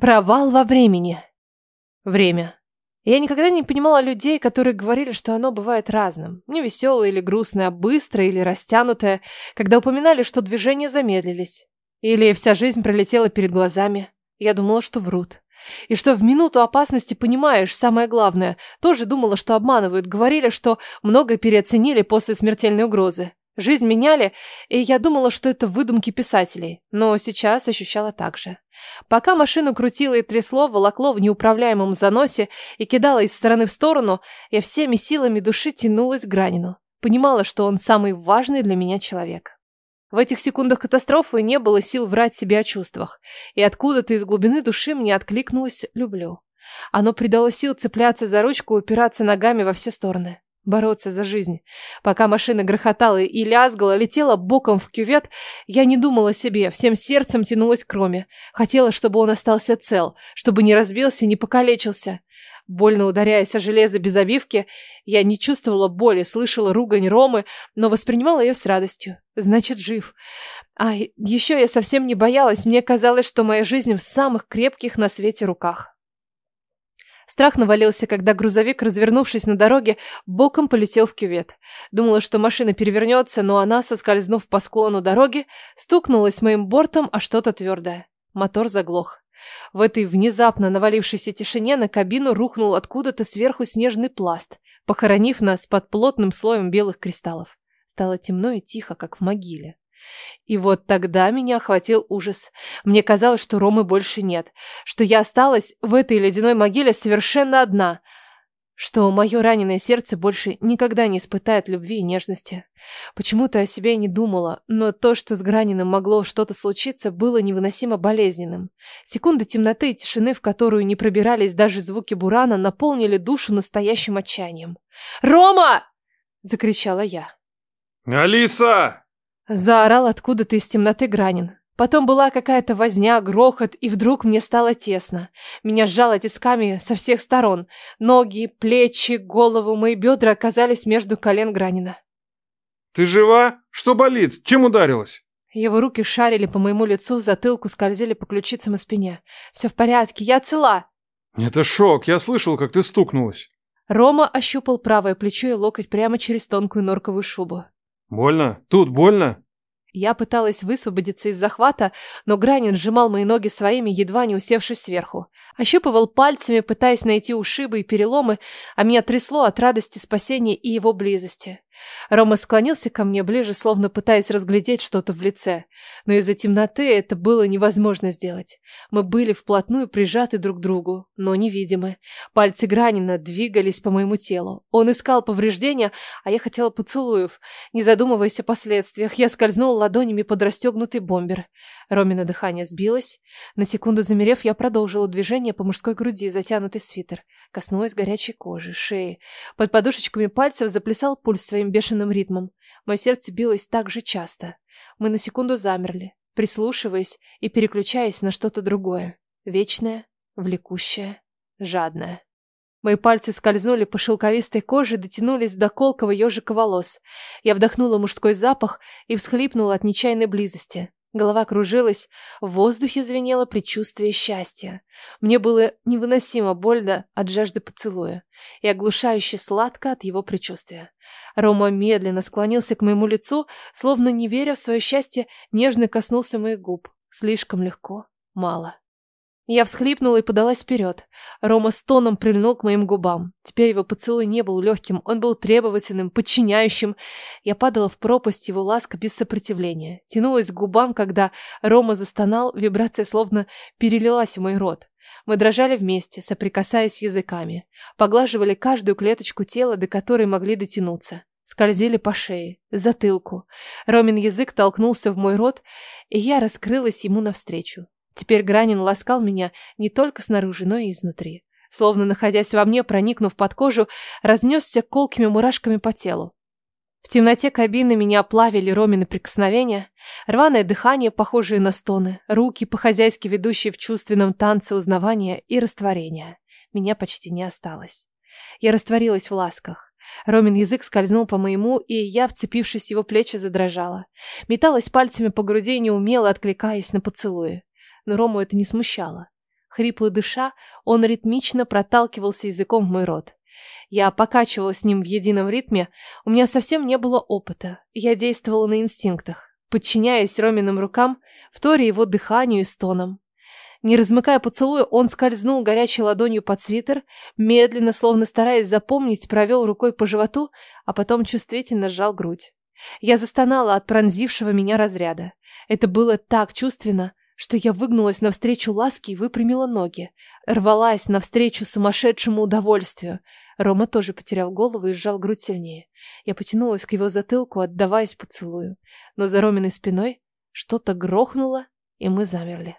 Провал во времени. Время. Я никогда не понимала людей, которые говорили, что оно бывает разным. Не веселое или грустное, а быстрое или растянутое, когда упоминали, что движения замедлились. Или вся жизнь пролетела перед глазами. Я думала, что врут. И что в минуту опасности понимаешь самое главное. Тоже думала, что обманывают. Говорили, что много переоценили после смертельной угрозы. Жизнь меняли, и я думала, что это выдумки писателей. Но сейчас ощущала так же. Пока машину крутило и трясло, волокло в неуправляемом заносе и кидало из стороны в сторону, я всеми силами души тянулась к Гранину. Понимала, что он самый важный для меня человек. В этих секундах катастрофы не было сил врать себе о чувствах, и откуда-то из глубины души мне откликнулось «люблю». Оно придало сил цепляться за ручку и упираться ногами во все стороны. Бороться за жизнь. Пока машина грохотала и лязгала, летела боком в кювет, я не думала о себе, всем сердцем тянулась к Роме. Хотела, чтобы он остался цел, чтобы не разбился, не покалечился. Больно ударяясь о железо без обивки, я не чувствовала боли, слышала ругань Ромы, но воспринимала ее с радостью. Значит, жив. А еще я совсем не боялась, мне казалось, что моя жизнь в самых крепких на свете руках. Страх навалился, когда грузовик, развернувшись на дороге, боком полетел в кювет. Думала, что машина перевернется, но она, соскользнув по склону дороги, стукнулась моим бортом о что-то твердое. Мотор заглох. В этой внезапно навалившейся тишине на кабину рухнул откуда-то сверху снежный пласт, похоронив нас под плотным слоем белых кристаллов. Стало темно и тихо, как в могиле. И вот тогда меня охватил ужас. Мне казалось, что Ромы больше нет, что я осталась в этой ледяной могиле совершенно одна, что мое раненое сердце больше никогда не испытает любви и нежности. Почему-то о себе не думала, но то, что с Граниным могло что-то случиться, было невыносимо болезненным. Секунды темноты и тишины, в которую не пробирались даже звуки бурана, наполнили душу настоящим отчаянием. «Рома!» — закричала я. «Алиса!» Заорал откуда-то из темноты Гранин. Потом была какая-то возня, грохот, и вдруг мне стало тесно. Меня сжало тисками со всех сторон. Ноги, плечи, голову, мои бедра оказались между колен Гранина. «Ты жива? Что болит? Чем ударилась?» Его руки шарили по моему лицу, затылку скользили по ключицам и спине. «Все в порядке, я цела!» «Это шок, я слышал, как ты стукнулась». Рома ощупал правое плечо и локоть прямо через тонкую норковую шубу. «Больно? Тут больно?» Я пыталась высвободиться из захвата, но Гранин сжимал мои ноги своими, едва не усевшись сверху. Ощупывал пальцами, пытаясь найти ушибы и переломы, а меня трясло от радости спасения и его близости. Рома склонился ко мне ближе, словно пытаясь разглядеть что-то в лице. Но из-за темноты это было невозможно сделать. Мы были вплотную прижаты друг к другу, но невидимы. Пальцы Гранина двигались по моему телу. Он искал повреждения, а я хотела поцелуев. Не задумываясь о последствиях, я скользнула ладонями под расстегнутый бомбер. Ромина дыхание сбилось. На секунду замерев, я продолжила движение по мужской груди, затянутый свитер. Коснулась горячей кожи, шеи. Под подушечками пальцев заплясал пульс своим бешеным ритмом. Мое сердце билось так же часто. Мы на секунду замерли, прислушиваясь и переключаясь на что-то другое. Вечное, влекущее, жадное. Мои пальцы скользнули по шелковистой коже, дотянулись до колкого ежика волос. Я вдохнула мужской запах и всхлипнула от нечаянной близости. Голова кружилась, в воздухе звенело предчувствие счастья. Мне было невыносимо больно от жажды поцелуя и оглушающе сладко от его предчувствия. Рома медленно склонился к моему лицу, словно не веря в свое счастье, нежно коснулся моих губ. Слишком легко, мало. Я всхлипнула и подалась вперед. Рома с тоном прильнул к моим губам. Теперь его поцелуй не был легким, он был требовательным, подчиняющим. Я падала в пропасть его ласка без сопротивления. Тянулась к губам, когда Рома застонал, вибрация словно перелилась в мой рот. Мы дрожали вместе, соприкасаясь языками. Поглаживали каждую клеточку тела, до которой могли дотянуться. Скользили по шее, затылку. Ромин язык толкнулся в мой рот, и я раскрылась ему навстречу. Теперь Гранин ласкал меня не только снаружи, но и изнутри. Словно находясь во мне, проникнув под кожу, разнесся колкими мурашками по телу. В темноте кабины меня оплавили Ромины прикосновения, рваное дыхание, похожее на стоны, руки, по-хозяйски ведущие в чувственном танце узнавания и растворения. Меня почти не осталось. Я растворилась в ласках. Ромин язык скользнул по моему, и я, вцепившись в его плечи, задрожала. Металась пальцами по груди, неумело откликаясь на поцелуи но Рому это не смущало. Хрипло дыша, он ритмично проталкивался языком в мой рот. Я покачивалась с ним в едином ритме, у меня совсем не было опыта, я действовала на инстинктах, подчиняясь Роминым рукам, вторя его дыханию и стонам. Не размыкая поцелуя, он скользнул горячей ладонью под свитер, медленно, словно стараясь запомнить, провел рукой по животу, а потом чувствительно сжал грудь. Я застонала от пронзившего меня разряда. Это было так чувственно, что я выгнулась навстречу ласке и выпрямила ноги. Рвалась навстречу сумасшедшему удовольствию. Рома тоже потерял голову и сжал грудь сильнее. Я потянулась к его затылку, отдаваясь поцелую. Но за Роминой спиной что-то грохнуло, и мы замерли.